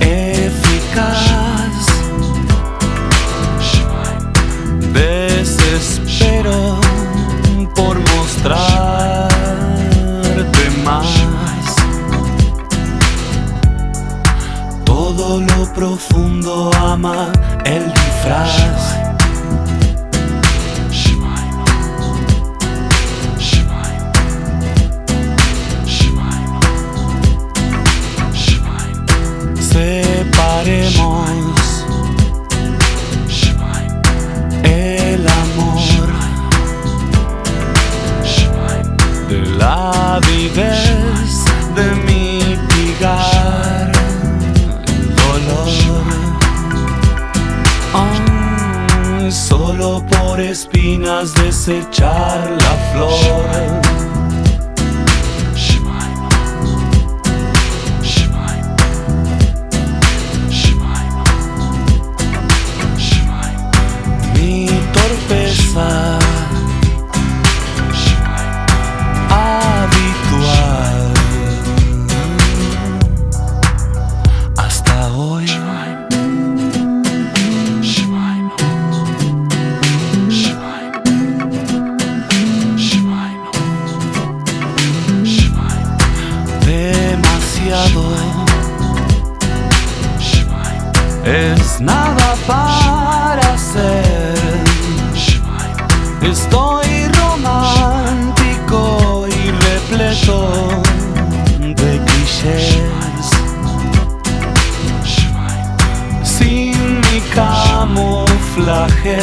Eficaz. Desespero por mostrarte más. Todo lo profundo ama el disfraz. Por espinas desechar la flor. Es nada para hacer. Estoy romántico y repleto de clichés. Sin mi camuflaje.